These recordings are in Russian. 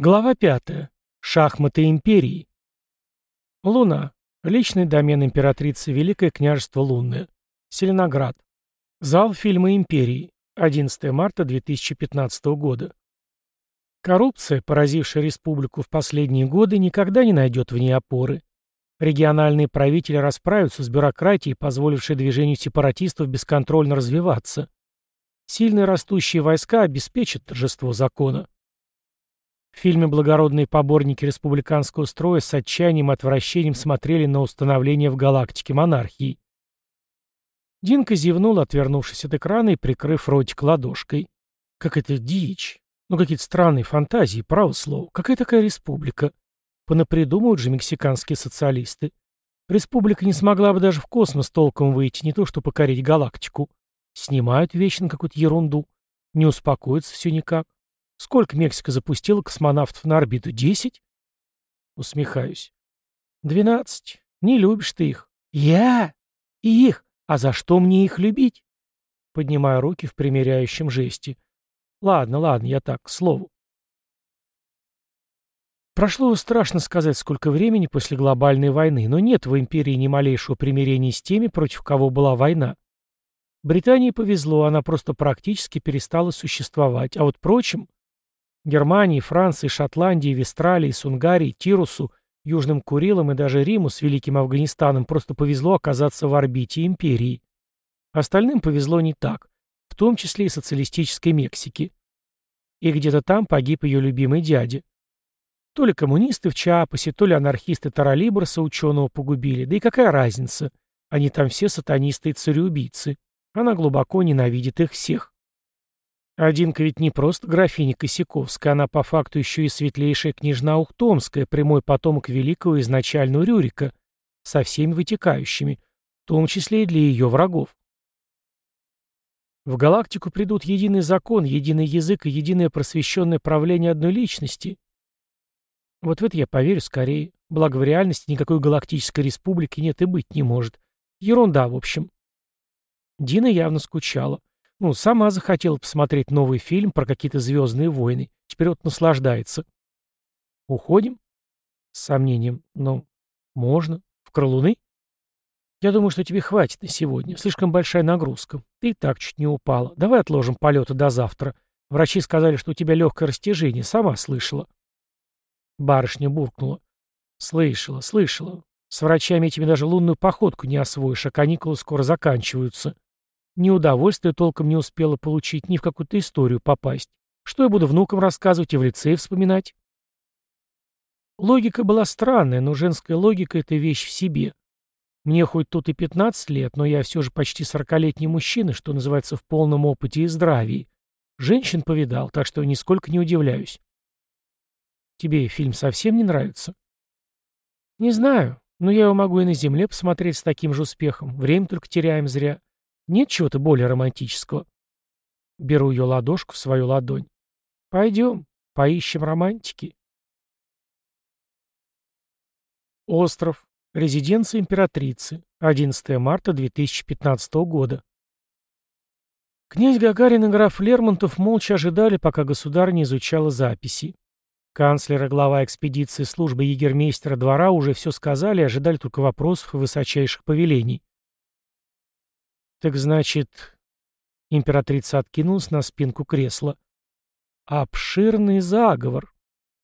Глава 5. Шахматы империи. Луна. Личный домен императрицы Великое княжество Лунное. Селеноград. Зал фильма империи. 11 марта 2015 года. Коррупция, поразившая республику в последние годы, никогда не найдет в ней опоры. Региональные правители расправятся с бюрократией, позволившей движению сепаратистов бесконтрольно развиваться. Сильные растущие войска обеспечат торжество закона. В фильме благородные поборники республиканского строя с отчаянием и отвращением смотрели на установление в галактике монархии. Динка зевнул, отвернувшись от экрана и прикрыв ротик ладошкой. Как это дичь. Ну, какие-то странные фантазии, право слово. Какая такая республика? Понапридумывают же мексиканские социалисты. Республика не смогла бы даже в космос толком выйти, не то что покорить галактику. Снимают вечно какую-то ерунду. Не успокоится все никак. Сколько Мексика запустила космонавтов на орбиту? Десять? Усмехаюсь. Двенадцать. Не любишь ты их. Я? И их? А за что мне их любить? Поднимаю руки в примиряющем жесте. Ладно, ладно, я так, к слову. Прошло страшно сказать, сколько времени после глобальной войны, но нет в империи ни малейшего примирения с теми, против кого была война. Британии повезло, она просто практически перестала существовать, а вот прочим Германии, Франции, Шотландии, Вестралии, Сунгарии, Тирусу, Южным Курилам и даже Риму с Великим Афганистаном просто повезло оказаться в орбите империи. Остальным повезло не так, в том числе и социалистической Мексике. И где-то там погиб ее любимый дядя. То ли коммунисты в Чиапасе, то ли анархисты Таралиброса ученого погубили, да и какая разница, они там все сатанисты и цареубийцы. Она глубоко ненавидит их всех. Одинка ведь не просто графиня Косяковская, она по факту еще и светлейшая княжна Ухтомская, прямой потомок великого изначального Рюрика, со всеми вытекающими, в том числе и для ее врагов. В галактику придут единый закон, единый язык и единое просвещенное правление одной личности. Вот в это я поверю скорее. Благо в реальности никакой галактической республики нет и быть не может. Ерунда, в общем. Дина явно скучала. Ну, сама захотела посмотреть новый фильм про какие-то звездные войны. Теперь вот наслаждается. Уходим? С сомнением. Ну, можно. В крылуны? Я думаю, что тебе хватит на сегодня. Слишком большая нагрузка. Ты и так чуть не упала. Давай отложим полеты до завтра. Врачи сказали, что у тебя легкое растяжение. Сама слышала. Барышня буркнула. Слышала, слышала. С врачами этими даже лунную походку не освоишь, а каникулы скоро заканчиваются. Ни удовольствия толком не успела получить, ни в какую-то историю попасть. Что я буду внукам рассказывать и в лицее вспоминать? Логика была странная, но женская логика — это вещь в себе. Мне хоть тут и 15 лет, но я все же почти сорокалетний мужчина, что называется, в полном опыте и здравии. Женщин повидал, так что нисколько не удивляюсь. Тебе фильм совсем не нравится? Не знаю, но я его могу и на земле посмотреть с таким же успехом. Время только теряем зря. Нет чего-то более романтического. Беру ее ладошку в свою ладонь. Пойдем, поищем романтики. Остров. Резиденция императрицы. 11 марта 2015 года. Князь Гагарин и граф Лермонтов молча ожидали, пока государь не изучала записи. Канцлер и глава экспедиции службы егермейстера двора уже все сказали и ожидали только вопросов и высочайших повелений. «Так значит...» Императрица откинулась на спинку кресла. «Обширный заговор».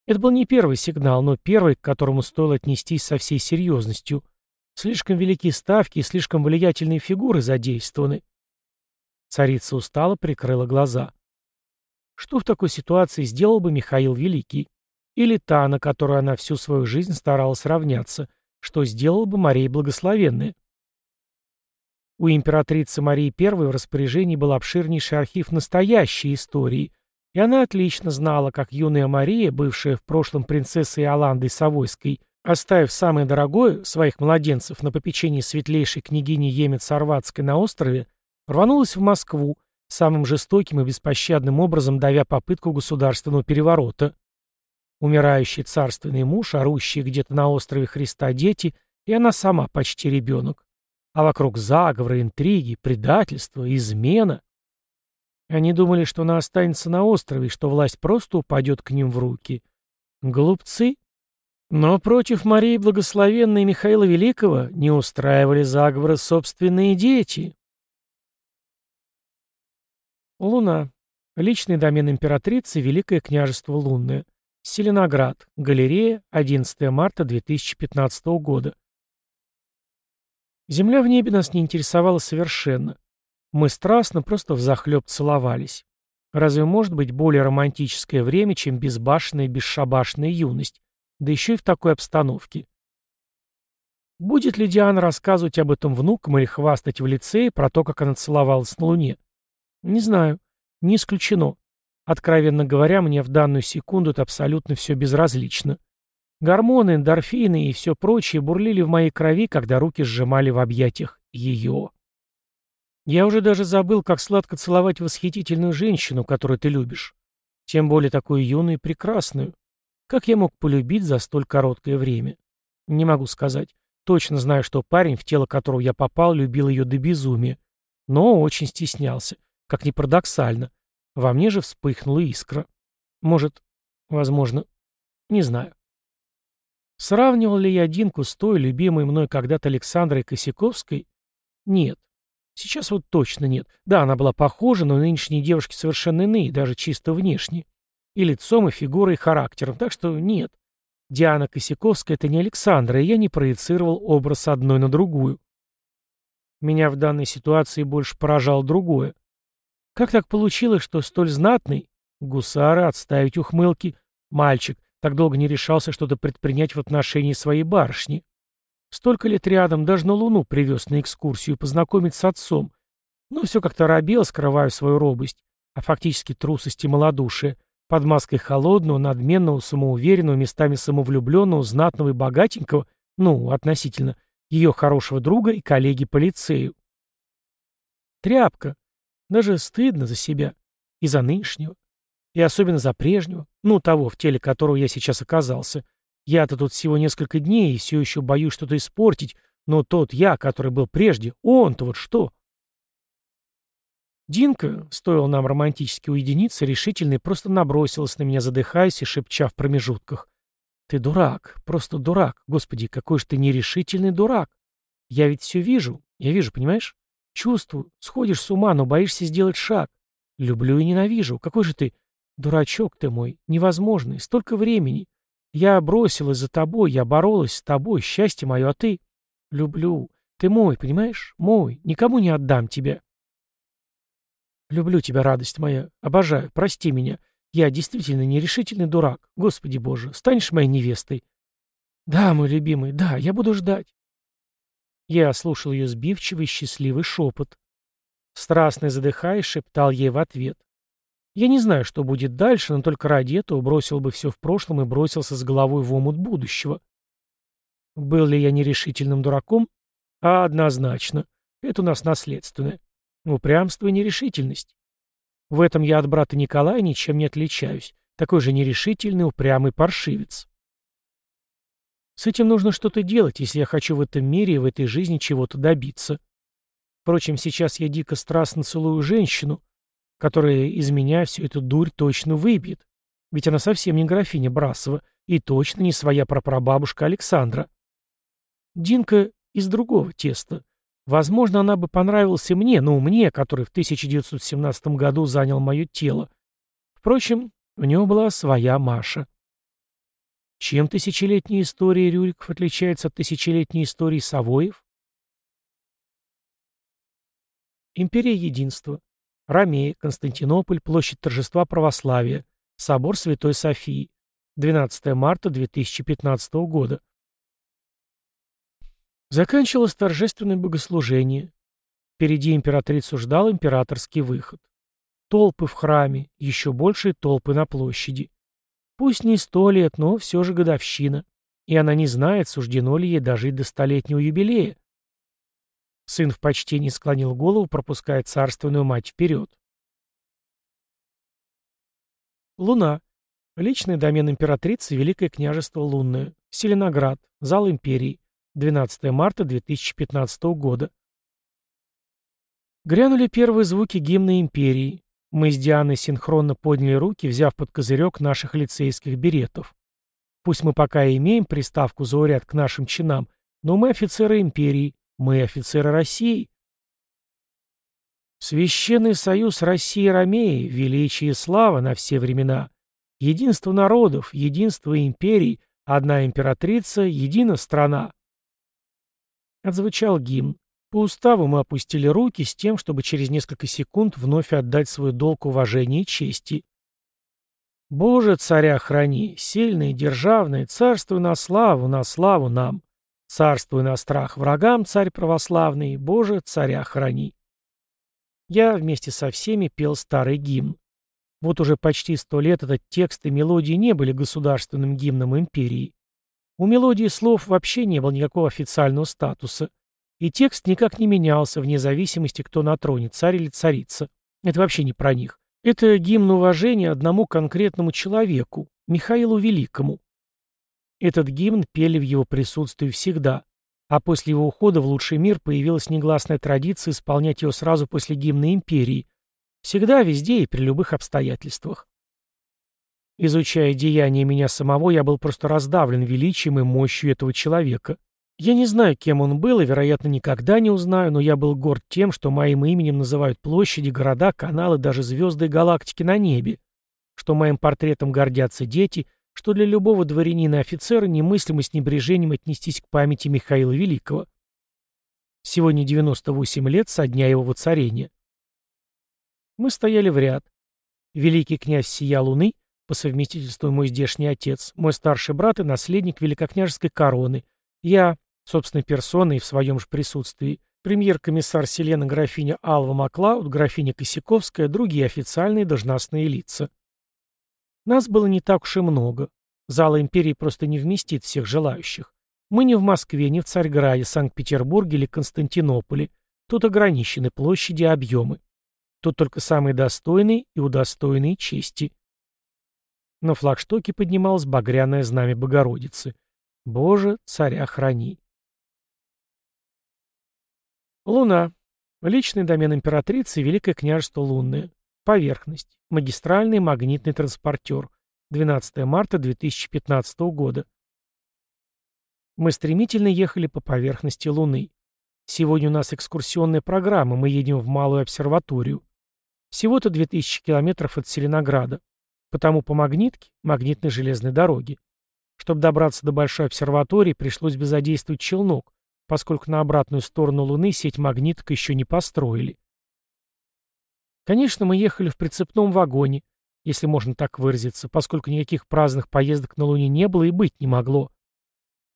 Это был не первый сигнал, но первый, к которому стоило отнестись со всей серьезностью. Слишком велики ставки и слишком влиятельные фигуры задействованы. Царица устало прикрыла глаза. Что в такой ситуации сделал бы Михаил Великий? Или та, на которую она всю свою жизнь старалась равняться? Что сделала бы Мария Благословенная? У императрицы Марии I в распоряжении был обширнейший архив настоящей истории, и она отлично знала, как юная Мария, бывшая в прошлом принцессой Иоландой Савойской, оставив самое дорогое, своих младенцев, на попечении светлейшей княгини Емец-Орватской на острове, рванулась в Москву, самым жестоким и беспощадным образом давя попытку государственного переворота. Умирающий царственный муж, орущие где-то на острове Христа дети, и она сама почти ребенок а вокруг заговоры, интриги, предательство, измена. Они думали, что она останется на острове, что власть просто упадет к ним в руки. Глупцы. Но против Марии Благословенной и Михаила Великого не устраивали заговоры собственные дети. Луна. Личный домен императрицы Великое княжество Лунное. Селеноград. Галерея. 11 марта 2015 года. Земля в небе нас не интересовала совершенно. Мы страстно, просто взахлеб целовались. Разве может быть более романтическое время, чем безбашенная и бесшабашная юность? Да еще и в такой обстановке. Будет ли Диана рассказывать об этом внукам или хвастать в лицее про то, как она целовалась на Луне? Не знаю. Не исключено. Откровенно говоря, мне в данную секунду это абсолютно все безразлично. Гормоны, эндорфины и все прочее бурлили в моей крови, когда руки сжимали в объятиях ее. Я уже даже забыл, как сладко целовать восхитительную женщину, которую ты любишь. Тем более такую юную и прекрасную. Как я мог полюбить за столь короткое время? Не могу сказать. Точно знаю, что парень, в тело которого я попал, любил ее до безумия. Но очень стеснялся. Как ни парадоксально. Во мне же вспыхнула искра. Может, возможно, не знаю. Сравнивал ли я Динку с той, любимой мной когда-то Александрой Косяковской? Нет. Сейчас вот точно нет. Да, она была похожа, но нынешние девушки совершенно иные, даже чисто внешне. И лицом, и фигурой, и характером, так что нет. Диана Косяковская — это не Александра, и я не проецировал образ одной на другую. Меня в данной ситуации больше поражало другое. Как так получилось, что столь знатный, гусары, отставить ухмылки, мальчик, так долго не решался что-то предпринять в отношении своей барышни? Столько лет рядом, даже на Луну привез на экскурсию познакомить с отцом. Но все как-то робел, скрывая свою робость, а фактически трусость и малодушие, под маской холодного, надменного, самоуверенного, местами самовлюбленного, знатного и богатенького, ну, относительно, ее хорошего друга и коллеги по. Тряпка. Даже стыдно за себя. И за нынешнего. И особенно за прежнего. Ну, того, в теле которого я сейчас оказался. Я-то тут всего несколько дней и все еще боюсь что-то испортить, но тот я, который был прежде, он-то вот что? Динка, стоило нам романтически уединиться, решительно и просто набросилась на меня, задыхаясь и шепча в промежутках. «Ты дурак, просто дурак. Господи, какой же ты нерешительный дурак. Я ведь все вижу, я вижу, понимаешь? Чувствую, сходишь с ума, но боишься сделать шаг. Люблю и ненавижу. Какой же ты... Дурачок ты мой, невозможный, столько времени. Я бросилась за тобой, я боролась с тобой, счастье мое, а ты... Люблю. Ты мой, понимаешь? Мой. Никому не отдам тебя. Люблю тебя, радость моя. Обожаю. Прости меня. Я действительно нерешительный дурак. Господи Боже, станешь моей невестой? Да, мой любимый, да, я буду ждать. Я слушал ее сбивчивый, счастливый шепот. Страстно задыхаясь, шептал ей в ответ. Я не знаю, что будет дальше, но только ради этого бросил бы все в прошлом и бросился с головой в омут будущего. Был ли я нерешительным дураком? А однозначно. Это у нас наследственное. Упрямство и нерешительность. В этом я от брата Николая ничем не отличаюсь. Такой же нерешительный, упрямый паршивец. С этим нужно что-то делать, если я хочу в этом мире и в этой жизни чего-то добиться. Впрочем, сейчас я дико страстно целую женщину, которая из меня всю эту дурь точно выбьет. Ведь она совсем не графиня Брасова и точно не своя прапрабабушка Александра. Динка из другого теста. Возможно, она бы понравилась и мне, ну, мне, который в 1917 году занял мое тело. Впрочем, у него была своя Маша. Чем тысячелетняя история Рюриков отличается от тысячелетней истории Савоев? Империя Единства. Ромея, Константинополь, площадь торжества православия. Собор Святой Софии. 12 марта 2015 года. Заканчивалось торжественное богослужение. Впереди императрицу ждал императорский выход. Толпы в храме, еще большие толпы на площади. Пусть не сто лет, но все же годовщина. И она не знает, суждено ли ей дожить до столетнего юбилея. Сын в почтении склонил голову, пропуская царственную мать вперед. Луна. Личный домен императрицы Великое княжество Лунное. Селеноград. Зал империи. 12 марта 2015 года. Грянули первые звуки гимна империи. Мы с Дианой синхронно подняли руки, взяв под козырек наших лицейских беретов. Пусть мы пока и имеем приставку зауряд к нашим чинам, но мы офицеры империи, мы офицеры России. Священный союз России и Ромеи, величие и слава на все времена. Единство народов, единство империй, одна императрица, едина страна. Отзвучал гимн. По уставу мы опустили руки с тем, чтобы через несколько секунд вновь отдать свой долг уважения и чести. Боже, царя храни, сильный, державный, царствуй на славу, на славу нам. Царствуй на страх врагам, царь православный, Боже, царя храни. Я вместе со всеми пел старый гимн. Вот уже почти сто лет этот текст и мелодии не были государственным гимном империи. У мелодии слов вообще не было никакого официального статуса. И текст никак не менялся, вне зависимости, кто на троне, царь или царица. Это вообще не про них. Это гимн уважения одному конкретному человеку, Михаилу Великому. Этот гимн пели в его присутствии всегда, а после его ухода в лучший мир появилась негласная традиция исполнять его сразу после гимна империи. Всегда, везде и при любых обстоятельствах. Изучая деяния меня самого, я был просто раздавлен величием и мощью этого человека. Я не знаю, кем он был, и, вероятно, никогда не узнаю, но я был горд тем, что моим именем называют площади, города, каналы, даже звезды и галактики на небе, что моим портретом гордятся дети, что для любого дворянина и офицера немыслимо с небрежением отнестись к памяти Михаила Великого. Сегодня 98 лет со дня его воцарения. Мы стояли в ряд. Великий князь Сия Луны, по совместительству мой здешний отец, мой старший брат и наследник великокняжеской короны, я, собственной персоной и в своем же присутствии, премьер-комиссар Селена графиня Алва Маклауд, графиня Косяковская, другие официальные должностные лица. Нас было не так уж и много. Зала империи просто не вместит всех желающих. Мы не в Москве, не в Царьграде, Санкт-Петербурге или Константинополе. Тут ограничены площади и объемы. Тут только самые достойные и удостоенные чести. На флагштоке поднималось багряное знамя Богородицы. Боже, царя храни. Луна. Личный домен императрицы Великое княжество Лунное. Поверхность. Магистральный магнитный транспортер. 12 марта 2015 года. Мы стремительно ехали по поверхности Луны. Сегодня у нас экскурсионная программа, мы едем в Малую обсерваторию. Всего-то 2000 километров от Селенограда. Потому по магнитке, магнитной железной дороге. Чтобы добраться до Большой обсерватории, пришлось бы задействовать челнок, поскольку на обратную сторону Луны сеть магниток еще не построили. Конечно, мы ехали в прицепном вагоне, если можно так выразиться, поскольку никаких праздных поездок на Луне не было и быть не могло.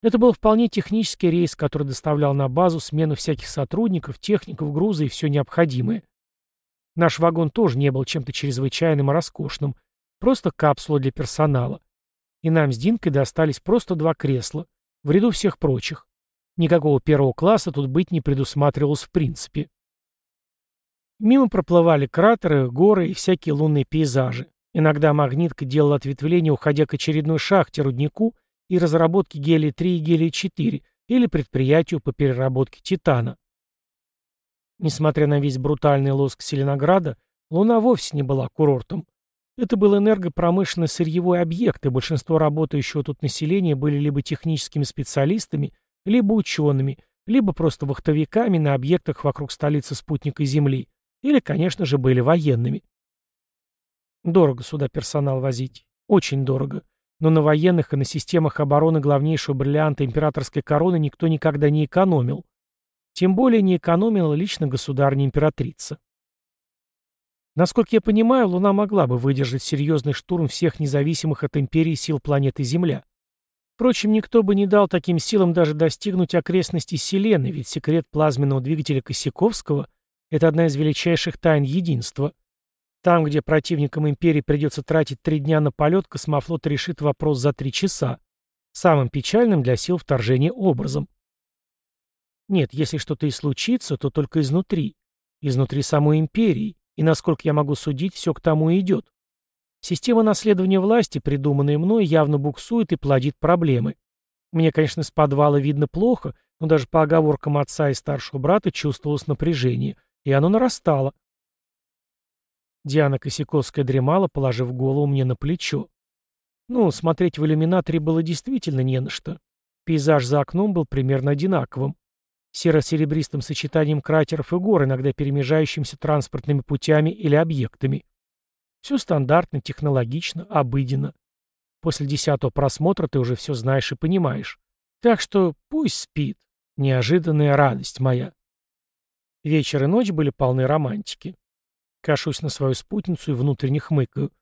Это был вполне технический рейс, который доставлял на базу смену всяких сотрудников, техников, груза и все необходимое. Наш вагон тоже не был чем-то чрезвычайным и роскошным, просто капсула для персонала. И нам с Динкой достались просто два кресла, в ряду всех прочих. Никакого первого класса тут быть не предусматривалось в принципе. Мимо проплывали кратеры, горы и всякие лунные пейзажи. Иногда магнитка делала ответвление, уходя к очередной шахте, руднику и разработке гелия-3 и гелия-4 или предприятию по переработке титана. Несмотря на весь брутальный лоск Селенограда, Луна вовсе не была курортом. Это был энергопромышленный сырьевой объект, и большинство работающего тут населения были либо техническими специалистами, либо учеными, либо просто вахтовиками на объектах вокруг столицы спутника Земли, или, конечно же, были военными. Дорого сюда персонал возить. Очень дорого. Но на военных и на системах обороны главнейшего бриллианта императорской короны никто никогда не экономил. Тем более не экономила лично государня-императрица. Насколько я понимаю, Луна могла бы выдержать серьезный штурм всех независимых от империи сил планеты Земля. Впрочем, никто бы не дал таким силам даже достигнуть окрестностей Селены, ведь секрет плазменного двигателя Косяковского — это одна из величайших тайн единства. Там, где противникам империи придется тратить три дня на полет, космофлот решит вопрос за три часа. Самым печальным для сил вторжения образом. Нет, если что-то и случится, то только изнутри. Изнутри самой империи. И, насколько я могу судить, все к тому и идет. Система наследования власти, придуманная мной, явно буксует и плодит проблемы. Мне, конечно, с подвала видно плохо, но даже по оговоркам отца и старшего брата чувствовалось напряжение, и оно нарастало. Диана Косяковская дремала, положив голову мне на плечо. Ну, смотреть в иллюминаторе было действительно не на что. Пейзаж за окном был примерно одинаковым. Серо-серебристым сочетанием кратеров и гор, иногда перемежающимся транспортными путями или объектами. Все стандартно, технологично, обыденно. После десятого просмотра ты уже все знаешь и понимаешь. Так что пусть спит. Неожиданная радость моя. Вечер и ночь были полны романтики. Кашусь на свою спутницу и внутренне хмыкаю.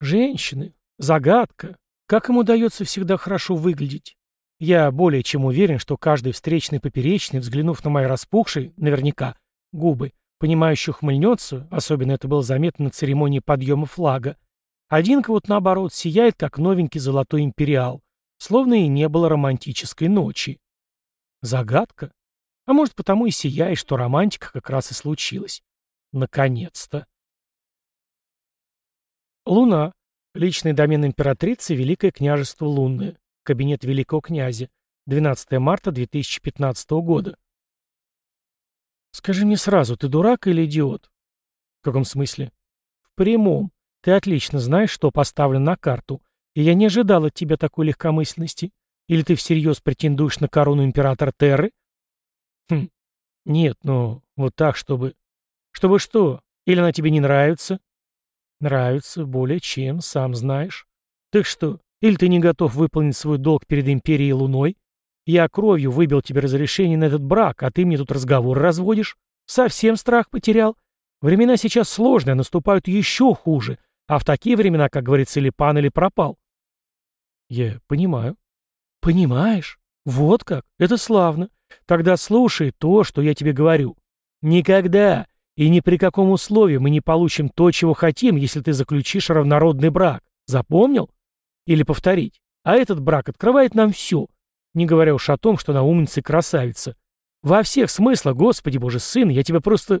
Женщины. Загадка. Как им удается всегда хорошо выглядеть? Я более чем уверен, что каждый встречный поперечный, взглянув на мои распухшие, наверняка, губы, понимающе ухмыльнется, особенно это было заметно на церемонии подъема флага. Одинка вот наоборот сияет, как новенький золотой империал, словно и не было романтической ночи. Загадка? А может, потому и сияет, что романтика как раз и случилась. Наконец-то. Луна. Личный домен императрицы Великое княжество Лунное. Кабинет великого князя. 12 марта 2015 года. Скажи мне сразу, ты дурак или идиот? В каком смысле? В прямом. Ты отлично знаешь, что поставлено на карту, и я не ожидал от тебя такой легкомысленности. Или ты всерьез претендуешь на корону императора Терры? Хм, нет, ну, вот так, чтобы... Чтобы что? Или она тебе не нравится? Нравится, более чем, сам знаешь. Так что, или ты не готов выполнить свой долг перед Империей Луной? Я кровью выбил тебе разрешение на этот брак, а ты мне тут разговор разводишь? Совсем страх потерял? Времена сейчас сложные, наступают еще хуже. А в такие времена, как говорится, или пан, или пропал. Я понимаю. Понимаешь? Вот как? Это славно. Тогда слушай то, что я тебе говорю. Никогда и ни при каком условии мы не получим то, чего хотим, если ты заключишь равнородный брак. Запомнил? Или повторить. А этот брак открывает нам все. Не говоря уж о том, что она умница и красавица. Во всех смыслах, Господи Боже, сын, я тебя просто...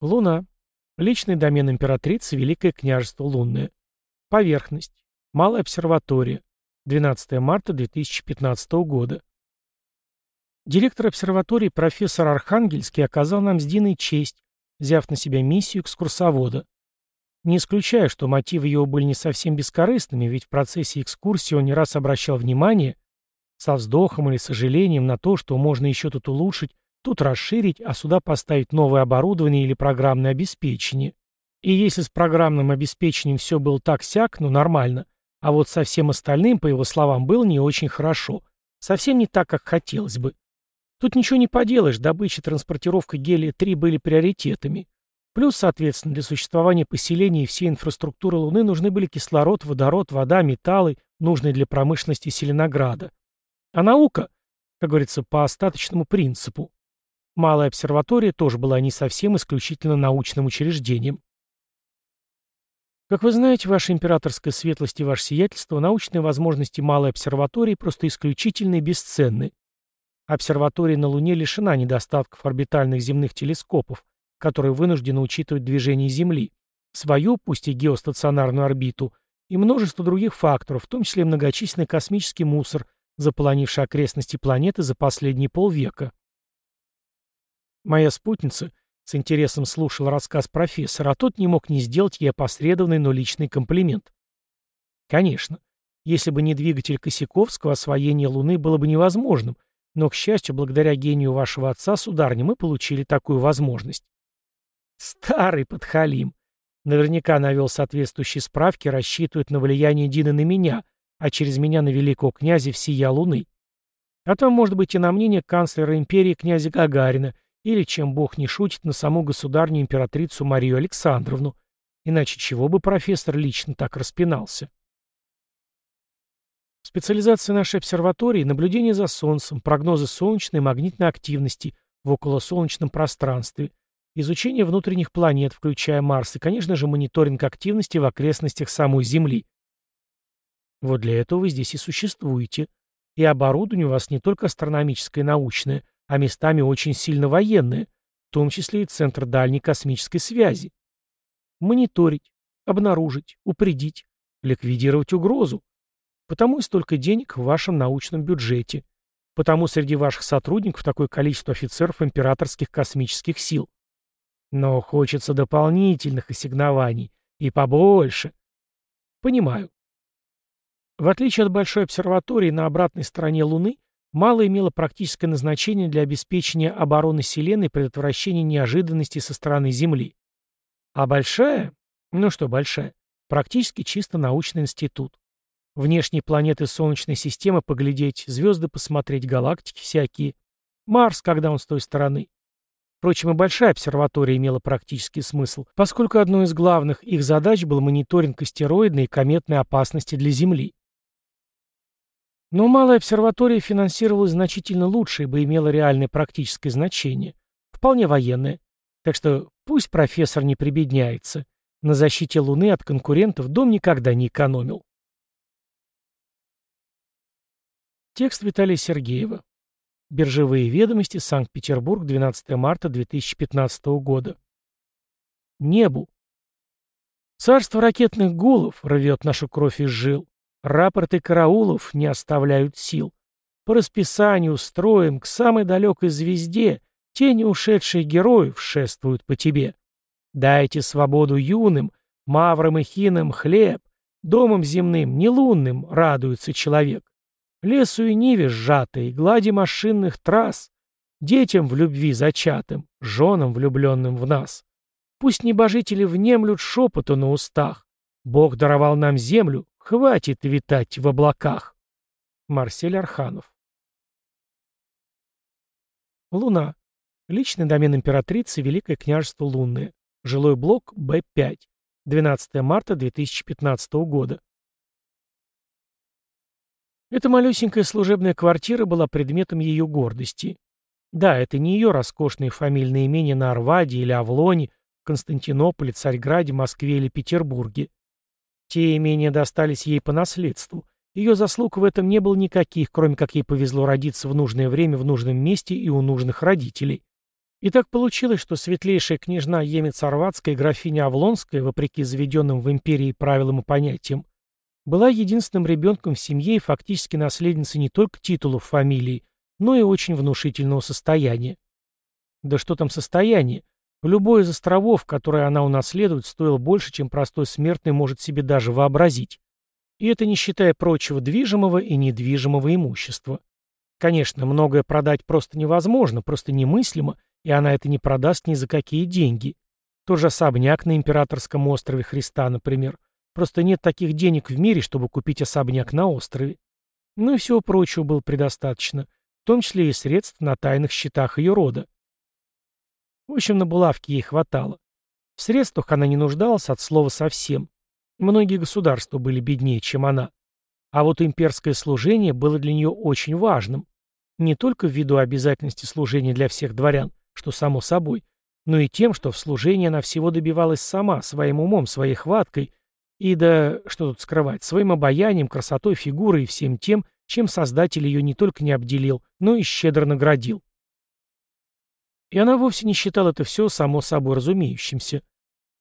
Луна. Личный домен императрицы, Великое княжество Лунное. Поверхность. Малая обсерватория. 12 марта 2015 года. Директор обсерватории профессор Архангельский оказал нам с Диной честь, взяв на себя миссию экскурсовода. Не исключаю, что мотивы его были не совсем бескорыстными, ведь в процессе экскурсии он не раз обращал внимание, со вздохом или сожалением, на то, что можно еще тут улучшить, тут расширить, а сюда поставить новое оборудование или программное обеспечение. И если с программным обеспечением все было так-сяк, ну нормально, а вот со всем остальным, по его словам, было не очень хорошо. Совсем не так, как хотелось бы. Тут ничего не поделаешь, добыча и транспортировка гелия-3 были приоритетами. Плюс, соответственно, для существования поселений и всей инфраструктуры Луны нужны были кислород, водород, вода, металлы, нужные для промышленности Селенограда. А наука, как говорится, по остаточному принципу. Малая обсерватория тоже была не совсем исключительно научным учреждением. Как вы знаете, ваша императорская светлость и ваше сиятельство, научные возможности малой обсерватории просто исключительны и бесценны. Обсерватория на Луне лишена недостатков орбитальных земных телескопов, которые вынуждены учитывать движение Земли, свою, пусть и геостационарную орбиту, и множество других факторов, в том числе многочисленный космический мусор, заполонивший окрестности планеты за последние полвека. Моя спутница с интересом слушала рассказ профессора, а тот не мог не сделать ей опосредованный, но личный комплимент. Конечно, если бы не двигатель Косяковского, освоение Луны было бы невозможным, но, к счастью, благодаря гению вашего отца, сударыня, мы получили такую возможность. Старый подхалим. Наверняка навел соответствующие справки, рассчитывает на влияние Дины на меня, а через меня на великого князя всея Луны. А там может быть и на мнение канцлера империи князя Гагарина, или, чем бог не шутит, на саму государню императрицу Марию Александровну. Иначе чего бы профессор лично так распинался? Специализация нашей обсерватории – наблюдение за Солнцем, прогнозы солнечной и магнитной активности в околосолнечном пространстве – изучение внутренних планет, включая Марс, и, конечно же, мониторинг активности в окрестностях самой Земли. Вот для этого вы здесь и существуете. И оборудование у вас не только астрономическое и научное, а местами очень сильно военное, в том числе и Центр дальней космической связи. Мониторить, обнаружить, упредить, ликвидировать угрозу. Потому и столько денег в вашем научном бюджете. Потому среди ваших сотрудников такое количество офицеров императорских космических сил. Но хочется дополнительных ассигнований. И побольше. Понимаю. В отличие от большой обсерватории на обратной стороне Луны, мало имело практическое назначение для обеспечения обороны Вселенной и предотвращения неожиданностей со стороны Земли. А большая? Ну что большая? Практически чисто научный институт. Внешние планеты Солнечной системы поглядеть, звезды посмотреть, галактики всякие. Марс, когда он с той стороны. Впрочем, и большая обсерватория имела практический смысл, поскольку одной из главных их задач был мониторинг астероидной и кометной опасности для Земли. Но малая обсерватория финансировалась значительно лучше, ибо имела реальное практическое значение, вполне военное. Так что пусть профессор не прибедняется. На защите Луны от конкурентов дом никогда не экономил. Текст Виталия Сергеева. Биржевые ведомости, Санкт-Петербург, 12 марта 2015 года. Небу. Царство ракетных гулов рвет нашу кровь из жил. Рапорты караулов не оставляют сил. По расписанию строим к самой далекой звезде тени ушедших героев шествуют по тебе. Дайте свободу юным, маврам и хинам хлеб, домом земным, не лунным радуется человек. Лесу и ниве сжатой, глади машинных трасс, детям в любви зачатым, женам, влюбленным в нас. Пусть небожители внемлют шепоту на устах. Бог даровал нам землю, хватит витать в облаках. Марсель Арханов Луна. Личный домен императрицы Великое княжество Лунное. Жилой блок Б5. 12 марта 2015 года. Эта малюсенькая служебная квартира была предметом ее гордости. Да, это не ее роскошные фамильные имения на Арваде или Авлоне, Константинополе, Царьграде, Москве или Петербурге. Те имения достались ей по наследству. Ее заслуг в этом не было никаких, кроме как ей повезло родиться в нужное время в нужном месте и у нужных родителей. И так получилось, что светлейшая княжна Емец-Орватская графиня Авлонская, вопреки заведенным в империи правилам и понятиям, была единственным ребенком в семье и фактически наследницей не только титулов фамилии, но и очень внушительного состояния. Да что там состояние? Любой из островов, которые она унаследует, стоил больше, чем простой смертный может себе даже вообразить. И это не считая прочего движимого и недвижимого имущества. Конечно, многое продать просто невозможно, просто немыслимо, и она это не продаст ни за какие деньги. Тот же особняк на Императорском острове Христа, например – Просто нет таких денег в мире, чтобы купить особняк на острове. Ну и всего прочего было предостаточно, в том числе и средств на тайных счетах ее рода. В общем, на булавке ей хватало. В средствах она не нуждалась от слова совсем. Многие государства были беднее, чем она. А вот имперское служение было для нее очень важным. Не только ввиду обязательности служения для всех дворян, что само собой, но и тем, что в служении она всего добивалась сама, своим умом, своей хваткой и да, что тут скрывать, своим обаянием, красотой фигуры и всем тем, чем создатель ее не только не обделил, но и щедро наградил. И она вовсе не считала это все само собой разумеющимся.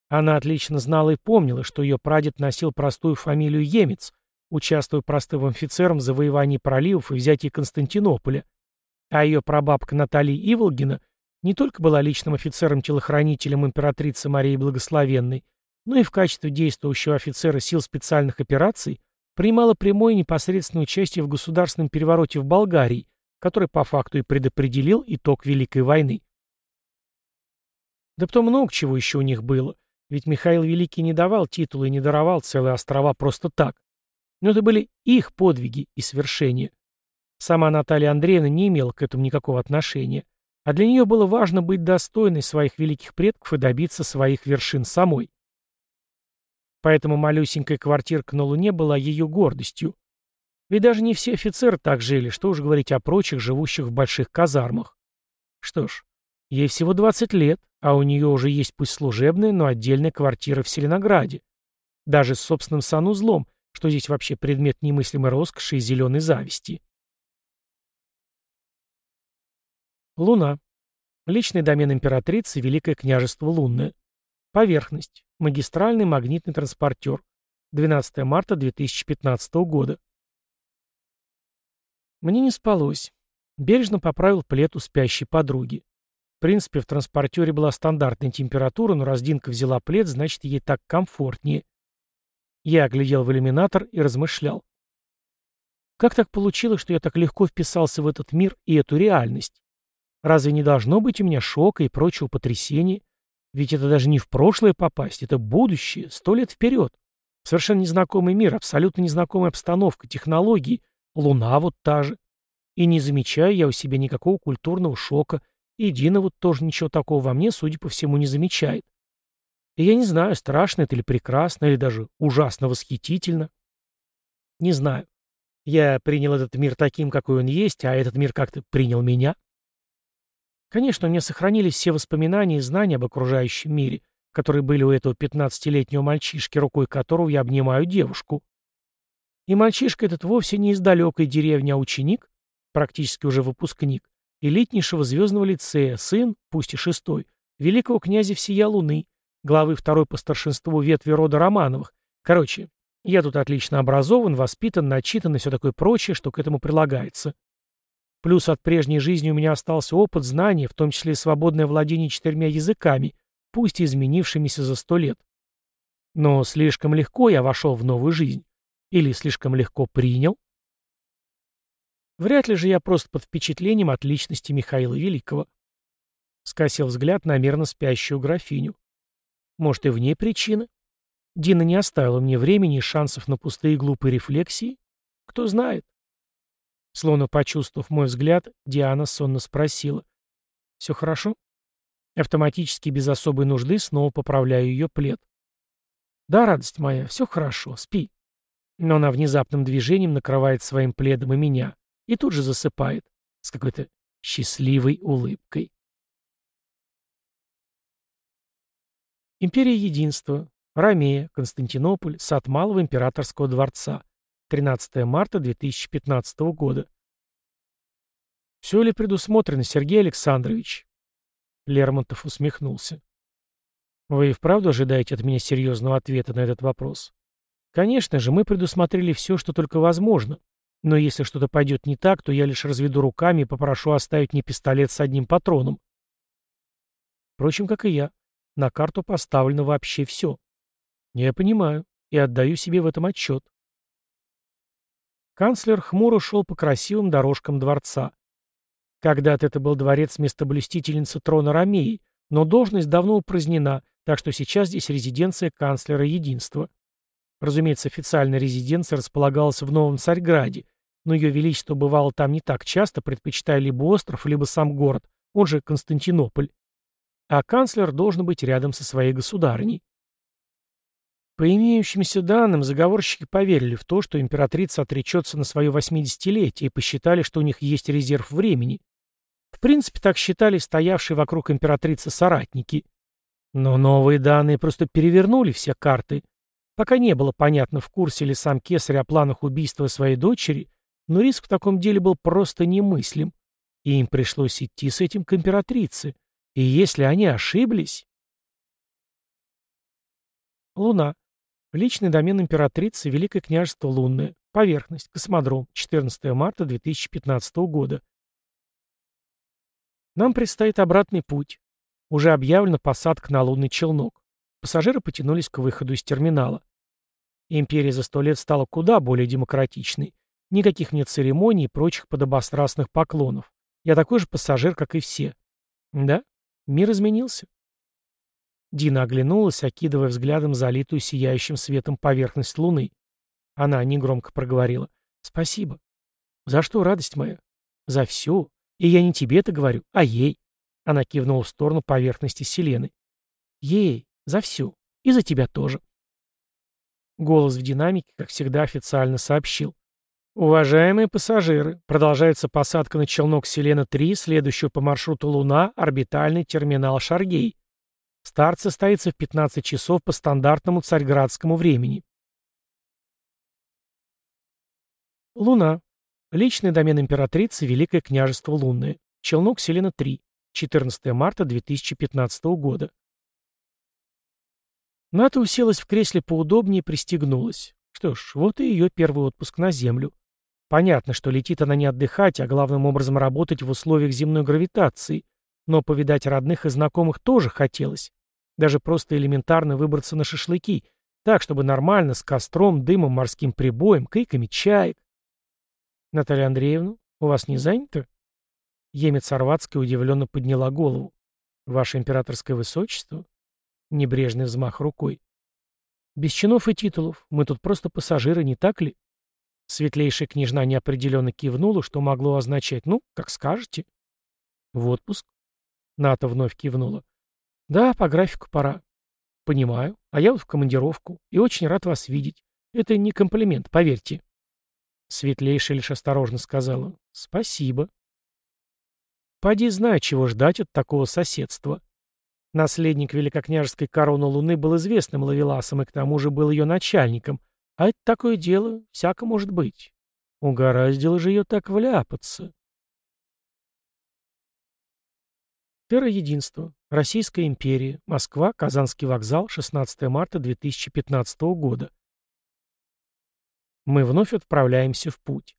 Она отлично знала и помнила, что ее прадед носил простую фамилию Емец, участвуя простым офицером в завоевании проливов и взятии Константинополя. А ее прабабка Наталья Иволгина не только была личным офицером-телохранителем императрицы Марии Благословенной, но и в качестве действующего офицера сил специальных операций принимала прямое и непосредственное участие в государственном перевороте в Болгарии, который по факту и предопределил итог Великой войны. Да потом много чего еще у них было, ведь Михаил Великий не давал титулы и не даровал целые острова просто так. Но это были их подвиги и свершения. Сама Наталья Андреевна не имела к этому никакого отношения, а для нее было важно быть достойной своих великих предков и добиться своих вершин самой. Поэтому малюсенькая квартирка на Луне была ее гордостью. Ведь даже не все офицеры так жили, что уж говорить о прочих, живущих в больших казармах. Что ж, ей всего 20 лет, а у нее уже есть пусть служебная, но отдельная квартира в Селенограде. Даже с собственным санузлом, что здесь вообще предмет немыслимой роскоши и зеленой зависти. Луна. Личный домен императрицы Великое княжество Лунное. Поверхность. Магистральный магнитный транспортер. 12 марта 2015 года. Мне не спалось. Бережно поправил плед у спящей подруги. В принципе, в транспортере была стандартная температура, но раз Динка взяла плед, значит, ей так комфортнее. Я глядел в иллюминатор и размышлял. Как так получилось, что я так легко вписался в этот мир и эту реальность? Разве не должно быть у меня шока и прочего потрясения? Ведь это даже не в прошлое попасть, это будущее, сто лет вперед. Совершенно незнакомый мир, абсолютно незнакомая обстановка, технологии, луна вот та же. И не замечаю я у себя никакого культурного шока, и Дина вот тоже ничего такого во мне, судя по всему, не замечает. И я не знаю, страшно это или прекрасно, или даже ужасно восхитительно. Не знаю. Я принял этот мир таким, какой он есть, а этот мир как-то принял меня. Конечно, у меня сохранились все воспоминания и знания об окружающем мире, которые были у этого пятнадцатилетнего мальчишки, рукой которого я обнимаю девушку. И мальчишка этот вовсе не из далекой деревни, а ученик, практически уже выпускник, элитнейшего звездного лицея, сын, пусть и шестой, великого князя всея Луны, главы второй по старшинству ветви рода Романовых. Короче, я тут отлично образован, воспитан, начитан и все такое прочее, что к этому прилагается. Плюс от прежней жизни у меня остался опыт, знания, в том числе свободное владение четырьмя языками, пусть и изменившимися за сто лет. Но слишком легко я вошел в новую жизнь. Или слишком легко принял? Вряд ли же я просто под впечатлением от личности Михаила Великого. Скосил взгляд на мирно спящую графиню. Может, и в ней причина? Дина не оставила мне времени и шансов на пустые глупые рефлексии? Кто знает. Словно почувствовав мой взгляд, Диана сонно спросила. «Все хорошо?» Автоматически, без особой нужды, снова поправляю ее плед. «Да, радость моя, все хорошо, спи». Но она внезапным движением накрывает своим пледом и меня и тут же засыпает с какой-то счастливой улыбкой. Империя Единства. Ромея, Константинополь, сад Малого Императорского дворца. 13 марта 2015 года. «Все ли предусмотрено, Сергей Александрович?» Лермонтов усмехнулся. «Вы и вправду ожидаете от меня серьезного ответа на этот вопрос?» «Конечно же, мы предусмотрели все, что только возможно. Но если что-то пойдет не так, то я лишь разведу руками и попрошу оставить мне пистолет с одним патроном. Впрочем, как и я, на карту поставлено вообще все. Я понимаю и отдаю себе в этом отчет. Канцлер хмуро шел по красивым дорожкам дворца. Когда-то это был дворец местоблюстительницы трона Ромеи, но должность давно упразднена, так что сейчас здесь резиденция канцлера Единства. Разумеется, официальная резиденция располагалась в Новом Царьграде, но ее величество бывало там не так часто, предпочитая либо остров, либо сам город, он же Константинополь. А канцлер должен быть рядом со своей государыней. По имеющимся данным, заговорщики поверили в то, что императрица отречется на свое 80-летие и посчитали, что у них есть резерв времени. В принципе, так считали стоявшие вокруг императрицы соратники. Но новые данные просто перевернули все карты. Пока не было понятно, в курсе ли сам Кесарь о планах убийства своей дочери, но риск в таком деле был просто немыслим, и им пришлось идти с этим к императрице. И если они ошиблись... Луна. Личный домен императрицы, Великое княжество Лунное. Поверхность. Космодром. 14 марта 2015 года. Нам предстоит обратный путь. Уже объявлена посадка на лунный челнок. Пассажиры потянулись к выходу из терминала. Империя за сто лет стала куда более демократичной. Никаких нет церемоний и прочих подобострастных поклонов. Я такой же пассажир, как и все. Да, мир изменился. Дина оглянулась, окидывая взглядом залитую сияющим светом поверхность луны. Она негромко проговорила. «Спасибо». «За что, радость моя?» «За все. И я не тебе это говорю, а ей». Она кивнула в сторону поверхности Селены. «Ей, за все. И за тебя тоже». Голос в динамике, как всегда, официально сообщил. Уважаемые пассажиры, продолжается посадка на челнок Селена-3, следующую по маршруту Луна, орбитальный терминал Шаргей. Старт состоится в 15 часов по стандартному царьградскому времени. Луна. Личный домен императрицы Великое княжество Лунное. Челнок Селена-3. 14 марта 2015 года. Ната уселась в кресле поудобнее и пристегнулась. Что ж, вот и ее первый отпуск на Землю. Понятно, что летит она не отдыхать, а главным образом работать в условиях земной гравитации, но повидать родных и знакомых тоже хотелось. Даже просто элементарно выбраться на шашлыки, Так, чтобы нормально, с костром, дымом, морским прибоем, криками чаек. Наталья Андреевна, у вас не занято? Емец Орватская удивленно подняла голову. Ваше императорское высочество? Небрежный взмах рукой. Без чинов и титулов. Мы тут просто пассажиры, не так ли? Светлейшая княжна неопределенно кивнула, что могло означать «ну, как скажете». «В отпуск?» Ната вновь кивнула. «Да, по графику пора». «Понимаю. А я вот в командировку. И очень рад вас видеть. Это не комплимент, поверьте». Светлейшая лишь осторожно сказала «Спасибо». Поди знай, чего ждать от такого соседства. Наследник великокняжеской короны Луны был известным ловеласом и к тому же был ее начальником, а это такое дело, всяко может быть. Угораздило же ее так вляпаться. Терра-единство. Российская империя. Москва. Казанский вокзал. 16 марта 2015 года. Мы вновь отправляемся в путь.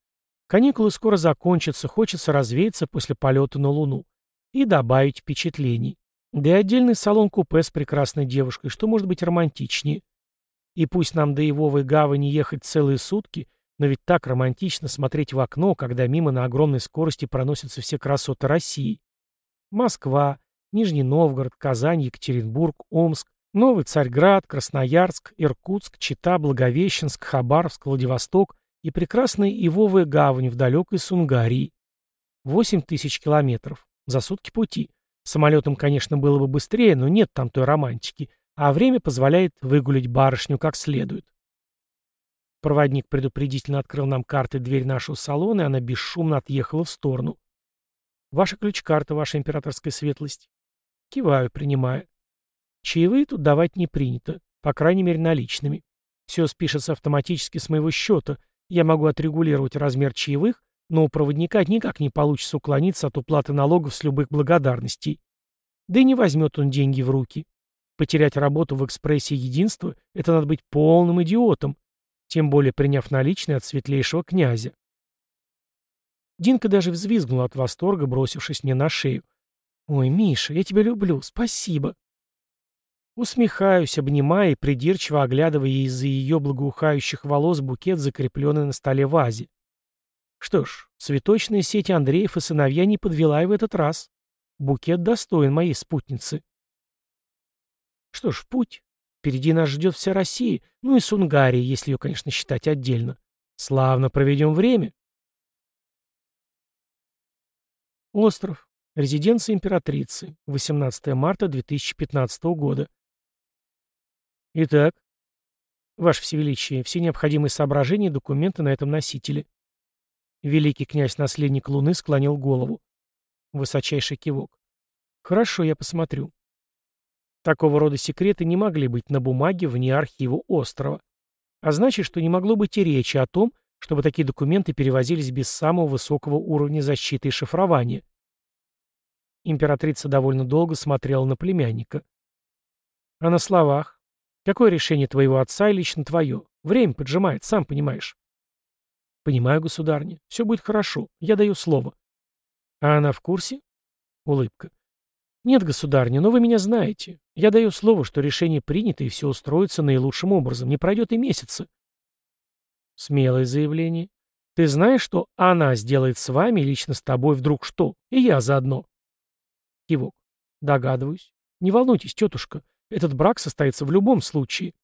Каникулы скоро закончатся, хочется развеяться после полета на Луну и добавить впечатлений. Да и отдельный салон-купе с прекрасной девушкой, что может быть романтичнее. И пусть нам до Ивовой гавани ехать целые сутки, но ведь так романтично смотреть в окно, когда мимо на огромной скорости проносятся все красоты России. Москва, Нижний Новгород, Казань, Екатеринбург, Омск, Новый Царьград, Красноярск, Иркутск, Чита, Благовещенск, Хабаровск, Владивосток и прекрасная Ивовая гавань в далекой Сунгарии. 8 тысяч километров. За сутки пути. Самолетом, конечно, было бы быстрее, но нет там той романтики а время позволяет выгулить барышню как следует. Проводник предупредительно открыл нам карты дверь нашего салона, и она бесшумно отъехала в сторону. «Ваша ключ-карта, ваша императорская светлость». Киваю, принимая. Чаевые тут давать не принято, по крайней мере наличными. Все спишется автоматически с моего счета. Я могу отрегулировать размер чаевых, но у проводника никак не получится уклониться от уплаты налогов с любых благодарностей. Да и не возьмет он деньги в руки. Потерять работу в экспрессе единства — это надо быть полным идиотом, тем более приняв наличные от светлейшего князя. Динка даже взвизгнула от восторга, бросившись мне на шею. «Ой, Миша, я тебя люблю, спасибо!» Усмехаюсь, обнимая и придирчиво оглядывая из-за ее благоухающих волос букет, закрепленный на столе вазе. Что ж, цветочная сеть Андреев и сыновья не подвела и в этот раз. Букет достоин моей спутницы. Что ж, путь. Впереди нас ждет вся Россия, ну и Сунгария, если ее, конечно, считать отдельно. Славно проведем время. Остров. Резиденция императрицы. 18 марта 2015 года. Итак, Ваше Всевеличие, все необходимые соображения и документы на этом носителе. Великий князь-наследник Луны склонил голову. Высочайший кивок. Хорошо, я посмотрю. Такого рода секреты не могли быть на бумаге вне архива острова. А значит, что не могло быть и речи о том, чтобы такие документы перевозились без самого высокого уровня защиты и шифрования. Императрица довольно долго смотрела на племянника. А на словах? Какое решение твоего отца и лично твое? Время поджимает, сам понимаешь. Понимаю, государня. Все будет хорошо. Я даю слово. А она в курсе? Улыбка. «Нет, государня, но вы меня знаете. Я даю слово, что решение принято и все устроится наилучшим образом. Не пройдет и месяца». Смелое заявление. «Ты знаешь, что она сделает с вами лично с тобой вдруг что? И я заодно». Кивок. «Догадываюсь. Не волнуйтесь, тетушка. Этот брак состоится в любом случае».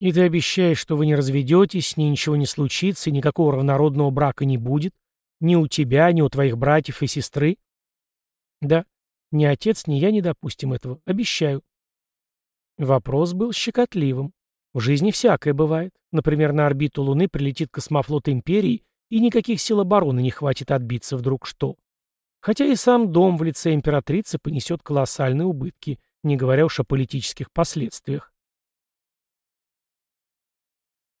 «И ты обещаешь, что вы не разведетесь, с ней ничего не случится, и никакого равнородного брака не будет? Ни у тебя, ни у твоих братьев и сестры?» «Да». Ни отец, ни я не допустим этого. Обещаю. Вопрос был щекотливым. В жизни всякое бывает. Например, на орбиту Луны прилетит космофлот Империи, и никаких сил обороны не хватит отбиться вдруг что. Хотя и сам дом в лице императрицы понесет колоссальные убытки, не говоря уж о политических последствиях.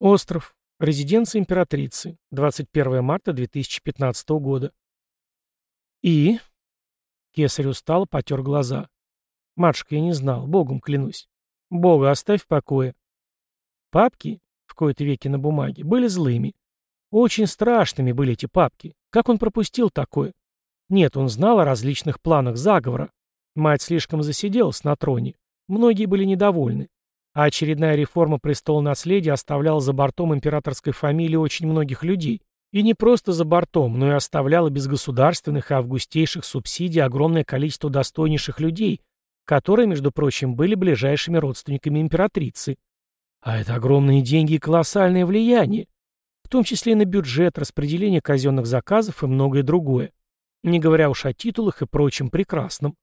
Остров. Резиденция императрицы. 21 марта 2015 года. И Кесарь устал, потер глаза. Матушка, я не знал, богом клянусь. Бога оставь в покое. Папки, в кои-то веки на бумаге, были злыми. Очень страшными были эти папки. Как он пропустил такое? Нет, он знал о различных планах заговора. Мать слишком засиделась на троне. Многие были недовольны. А очередная реформа престола наследия оставляла за бортом императорской фамилии очень многих людей. И не просто за бортом, но и оставляла без государственных и августейших субсидий огромное количество достойнейших людей, которые, между прочим, были ближайшими родственниками императрицы. А это огромные деньги и колоссальное влияние, в том числе и на бюджет, распределение казенных заказов и многое другое. Не говоря уж о титулах и прочем прекрасном.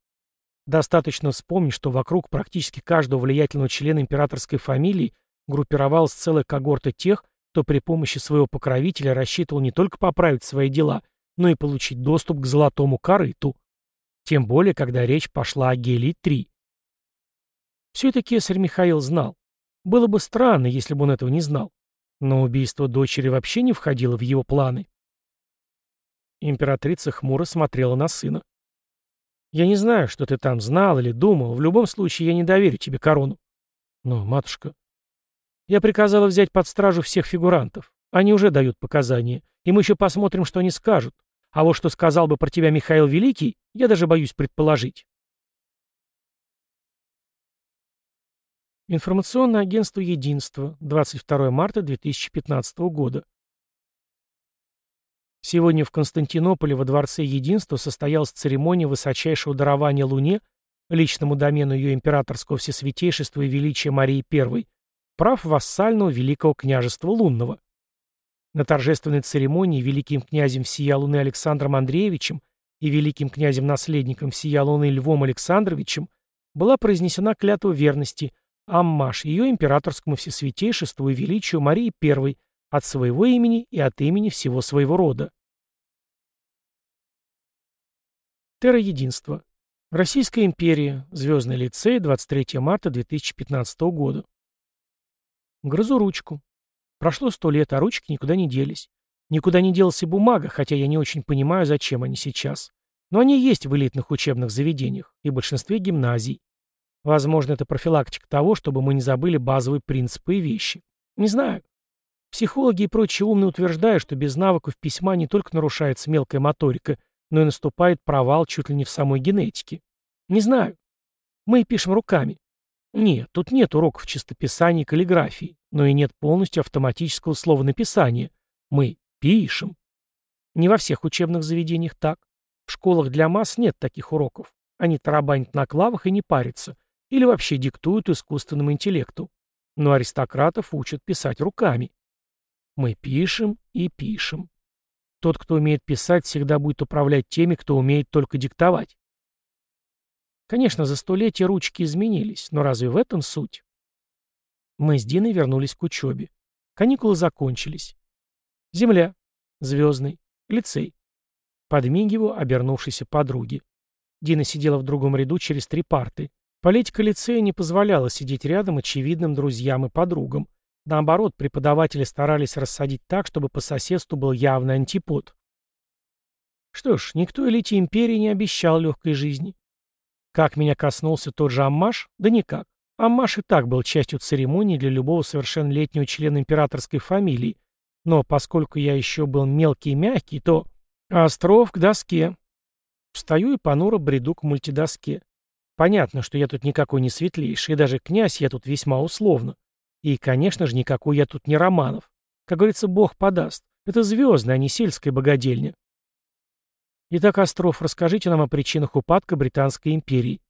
Достаточно вспомнить, что вокруг практически каждого влиятельного члена императорской фамилии группировалась целая когорта тех, кто при помощи своего покровителя рассчитывал не только поправить свои дела, но и получить доступ к золотому корыту. Тем более, когда речь пошла о Гелии-3. Все это кесарь Михаил знал. Было бы странно, если бы он этого не знал. Но убийство дочери вообще не входило в его планы. Императрица хмуро смотрела на сына. «Я не знаю, что ты там знал или думал. В любом случае, я не доверю тебе корону». «Но, матушка...» «Я приказала взять под стражу всех фигурантов. Они уже дают показания. И мы еще посмотрим, что они скажут. А вот что сказал бы про тебя Михаил Великий, я даже боюсь предположить». Информационное агентство «Единство», 22 марта 2015 года. Сегодня в Константинополе во Дворце Единства состоялась церемония высочайшего дарования Луне, личному домену ее императорского всесвятейшества и величия Марии I, прав вассального Великого княжества Лунного. На торжественной церемонии великим князем всея Луны Александром Андреевичем и великим князем-наследником всея Луны Львом Александровичем была произнесена клятва верности – Аммаш, ее императорскому всесвятейшеству и величию Марии I от своего имени и от имени всего своего рода. Терра-единство. Российская империя. Звездный лицей. 23 марта 2015 года. Грызу ручку. Прошло сто лет, а ручки никуда не делись. Никуда не делась и бумага, хотя я не очень понимаю, зачем они сейчас. Но они есть в элитных учебных заведениях и большинстве гимназий. Возможно, это профилактика того, чтобы мы не забыли базовые принципы и вещи. Не знаю. Психологи и прочие умные утверждают, что без навыков письма не только нарушается мелкая моторика, но и наступает провал чуть ли не в самой генетике. Не знаю. Мы пишем руками. Нет, тут нет уроков чистописания и каллиграфии, но и нет полностью автоматического слова написания. Мы пишем. Не во всех учебных заведениях так. В школах для масс нет таких уроков. Они тарабанят на клавах и не парятся. Или вообще диктуют искусственному интеллекту. Но аристократов учат писать руками. Мы пишем и пишем. Тот, кто умеет писать, всегда будет управлять теми, кто умеет только диктовать. Конечно, за столетия ручки изменились, но разве в этом суть? Мы с Диной вернулись к учебе. Каникулы закончились. Земля. Звездный. Лицей. Подмигиваю обернувшейся подруге. Дина сидела в другом ряду через три парты. Политика лицея не позволяла сидеть рядом очевидным друзьям и подругам. Наоборот, преподаватели старались рассадить так, чтобы по соседству был явный антипод. Что ж, никто элите империи не обещал легкой жизни. Как меня коснулся тот же Аммаш? Да никак. Аммаш и так был частью церемонии для любого совершеннолетнего члена императорской фамилии. Но поскольку я еще был мелкий и мягкий, то... Остров к доске. Встаю и понуро бреду к мультидоске. Понятно, что я тут никакой не светлейший, и даже князь я тут весьма условно. И, конечно же, никакой я тут не Романов. Как говорится, Бог подаст. Это звездная, а не сельская богадельня. Итак, Остров, расскажите нам о причинах упадка Британской империи.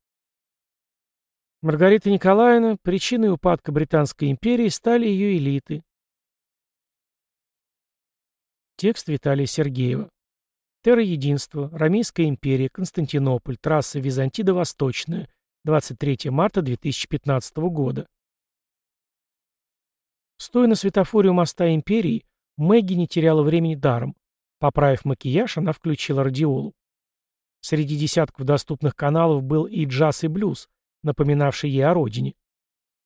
Маргарита Николаевна, причиной упадка Британской империи стали ее элиты. Текст Виталия Сергеева. Терра-единство, Ромейская империя, Константинополь, трасса Византида-Восточная, 23 марта 2015 года. Стоя на светофоре у моста империи, Мэгги не теряла времени даром. Поправив макияж, она включила радиолу. Среди десятков доступных каналов был и джаз, и блюз, напоминавший ей о родине.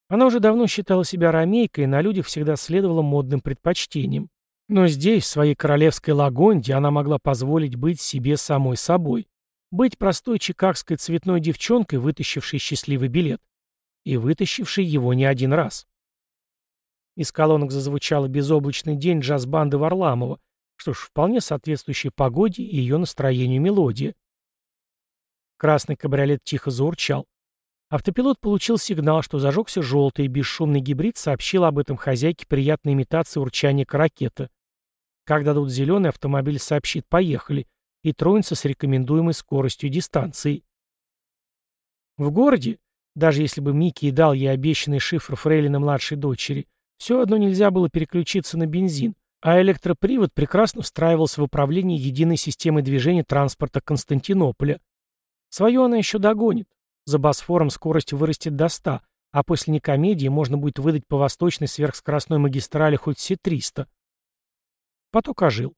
Она уже давно считала себя ромейкой, и на людях всегда следовала модным предпочтениям. Но здесь, в своей королевской Лагонде, она могла позволить быть себе самой собой. Быть простой чикагской цветной девчонкой, вытащившей счастливый билет. И вытащившей его не один раз. Из колонок зазвучала безоблачный день джаз-банды Варламова, что ж, вполне соответствующей погоде и ее настроению мелодия. Красный кабриолет тихо заурчал. Автопилот получил сигнал, что зажегся желтый, и бесшумный гибрид сообщил об этом хозяйке приятной имитации урчания каракета. Как дадут зеленый, автомобиль сообщит «поехали» и тронется с рекомендуемой скоростью и дистанцией. В городе, даже если бы Микки и дал ей обещанный шифр Фрейлина младшей дочери, все одно нельзя было переключиться на бензин, а электропривод прекрасно встраивался в управление единой системой движения транспорта Константинополя. Свое она еще догонит. За Босфором скорость вырастет до 100, а после некомедии можно будет выдать по восточной сверхскоростной магистрали хоть все 300. Поток ожил.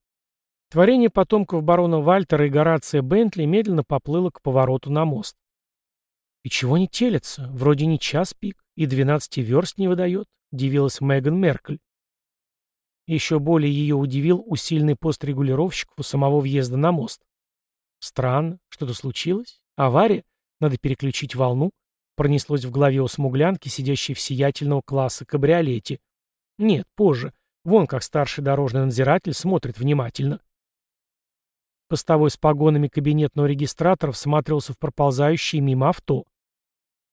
Творение потомков барона Вальтера и Горация Бентли медленно поплыло к повороту на мост. «И чего не телится? Вроде не час пик, и 12 верст не выдает», — дивилась Меган Меркль. Еще более ее удивил усиленный пост регулировщиков у самого въезда на мост. Странно, что-то случилось? Авария? Надо переключить волну. Пронеслось в голове у смуглянки, сидящей в сиятельного класса кабриолете. Нет, позже. Вон как старший дорожный надзиратель смотрит внимательно. Постовой с погонами кабинетного регистратора всматривался в проползающие мимо авто.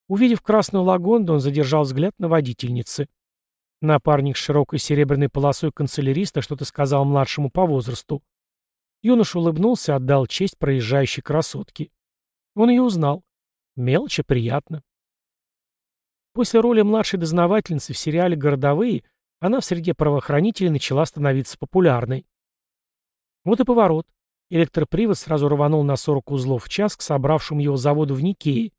Увидев красную лагонду, он задержал взгляд на водительницы. Напарник с широкой серебряной полосой канцеляриста что-то сказал младшему по возрасту. Юноша улыбнулся отдал честь проезжающей красотке. Он ее узнал. Мелочи приятно. После роли младшей дознавательницы в сериале «Городовые» она в среде правоохранителей начала становиться популярной. Вот и поворот. Электропривод сразу рванул на 40 узлов в час к собравшему его заводу в Никее.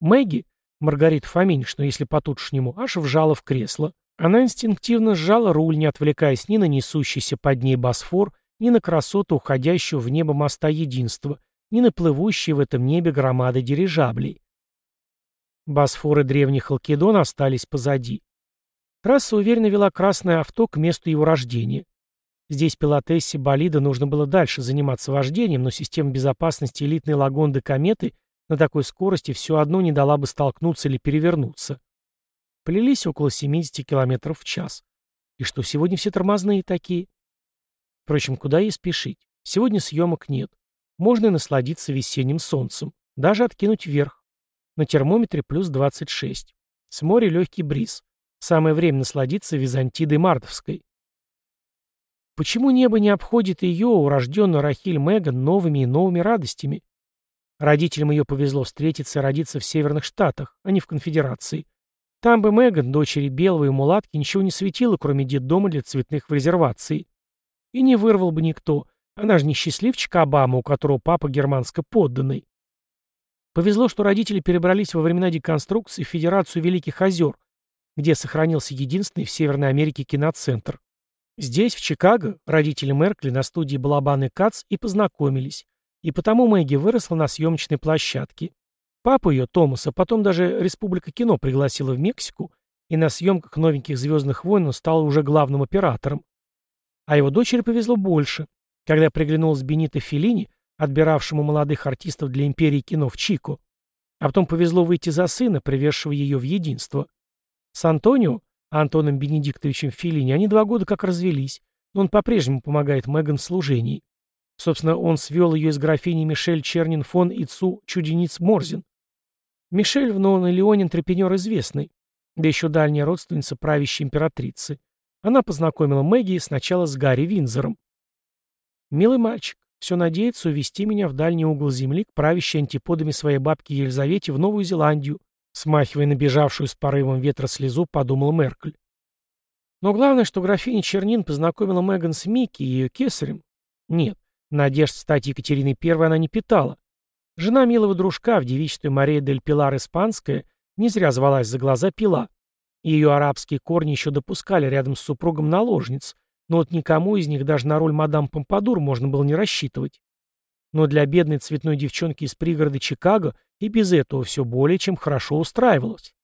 Мэгги, Маргарита Фоминишна, если по-тутшнему, аж вжала в кресло. Она инстинктивно сжала руль, не отвлекаясь ни на несущийся под ней Босфор, ни на красоту уходящего в небо моста единства, ни на плывущие в этом небе громады дирижаблей. Босфоры древних Халкидон остались позади. Трасса уверенно вела красное авто к месту его рождения. Здесь пилотессе болида нужно было дальше заниматься вождением, но система безопасности элитной лагонды кометы на такой скорости все одно не дала бы столкнуться или перевернуться. Плелись около 70 км в час. И что, сегодня все тормозные такие? Впрочем, куда ей спешить? Сегодня съемок нет. Можно и насладиться весенним солнцем. Даже откинуть вверх. На термометре плюс 26. С моря легкий бриз. Самое время насладиться Византидой Мартовской. Почему небо не обходит ее, урожденную Рахиль Меган, новыми и новыми радостями? Родителям ее повезло встретиться и родиться в Северных Штатах, а не в Конфедерации. Там бы Меган, дочери Белого и Мулатки, ничего не светило, кроме детдома для цветных в резервации. И не вырвал бы никто, она же не счастливчик Обама, у которого папа германско подданный. Повезло, что родители перебрались во времена деконструкции в Федерацию Великих озер, где сохранился единственный в Северной Америке киноцентр. Здесь, в Чикаго, родители Меркли на студии Балабан и Кац и познакомились, и потому Мэгги выросла на съемочной площадке. Папа ее, Томаса, потом даже Республика кино пригласила в Мексику, и на съемках новеньких «Звездных войн» он стал уже главным оператором. А его дочери повезло больше. Когда приглянулась Бенито Феллини, отбиравшему молодых артистов для империи кино в Чико, а потом повезло выйти за сына, привезшего ее в единство. С Антонио, Антоном Бенедиктовичем Феллини, они два года как развелись, но он по-прежнему помогает Меган в служении. Собственно, он свел ее из графини Мишель Чернин фон Ицу Чудениц Морзин. Мишель в Нон-Леоне антрепренер известный, да еще дальняя родственница правящей императрицы. Она познакомила Мэгги сначала с Гарри Винзором. Милый мальчик, все надеется увести меня в дальний угол земли к правящей антиподами своей бабки Елизавете в Новую Зеландию, смахивая набежавшую с порывом ветра слезу, подумал Меркль. Но главное, что графиня Чернин познакомила Меган с Микки и ее кесарем. Нет, надежд стать Екатериной Первой она не питала. Жена милого дружка в девичестве Мария дель Пилар Испанская не зря звалась за глаза Пила. Ее арабские корни еще допускали рядом с супругом наложниц, но вот никому из них даже на роль мадам Помпадур можно было не рассчитывать. Но для бедной цветной девчонки из пригорода Чикаго и без этого все более чем хорошо устраивалось.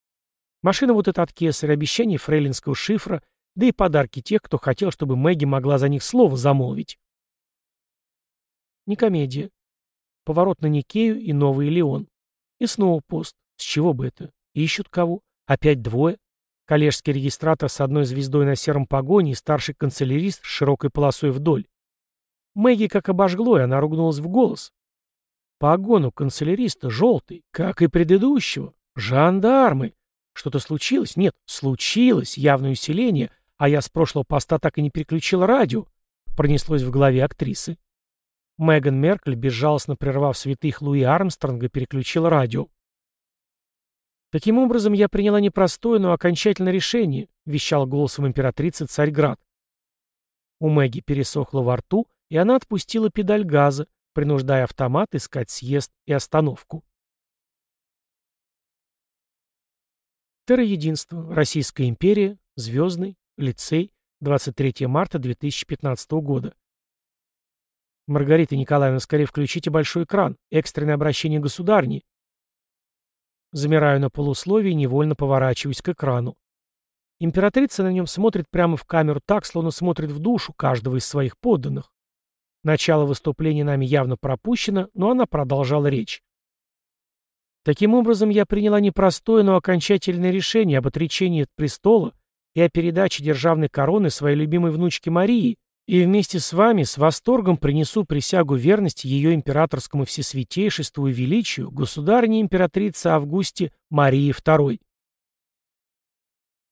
Машина вот эта от кесаря, обещание фрейлинского шифра, да и подарки тех, кто хотел, чтобы Мэгги могла за них слово замолвить. Не комедия. Поворот на Никею и Новый Леон. И снова пост. С чего бы это? Ищут кого? Опять двое? Коллежский регистратор с одной звездой на сером погоне и старший канцелярист с широкой полосой вдоль. Мэгги как обожгло, и она ругнулась в голос. Погон у канцеляриста желтый, как и предыдущего. Жандармы! Что-то случилось? Нет, случилось, явное усиление, а я с прошлого поста так и не переключил радио. Пронеслось в голове актрисы. Меган Меркль, безжалостно прервав святых Луи Армстронга, переключила радио. «Таким образом, я приняла непростое, но окончательное решение», — вещал голосом императрицы Царьград. У Мэгги пересохло во рту, и она отпустила педаль газа, принуждая автомат искать съезд и остановку. Терроединство. Российская империя. Звездный. Лицей. 23 марта 2015 года. Маргарита Николаевна, скорее включите большой экран. Экстренное обращение государни. Замираю на полусловии и невольно поворачиваюсь к экрану. Императрица на нем смотрит прямо в камеру так, словно смотрит в душу каждого из своих подданных. Начало выступления нами явно пропущено, но она продолжала речь. Таким образом, я приняла непростое, но окончательное решение об отречении от престола и о передаче державной короны своей любимой внучке Марии, и вместе с вами с восторгом принесу присягу верности ее императорскому всесвятейшеству и величию, государыне императрице Августе Марии II.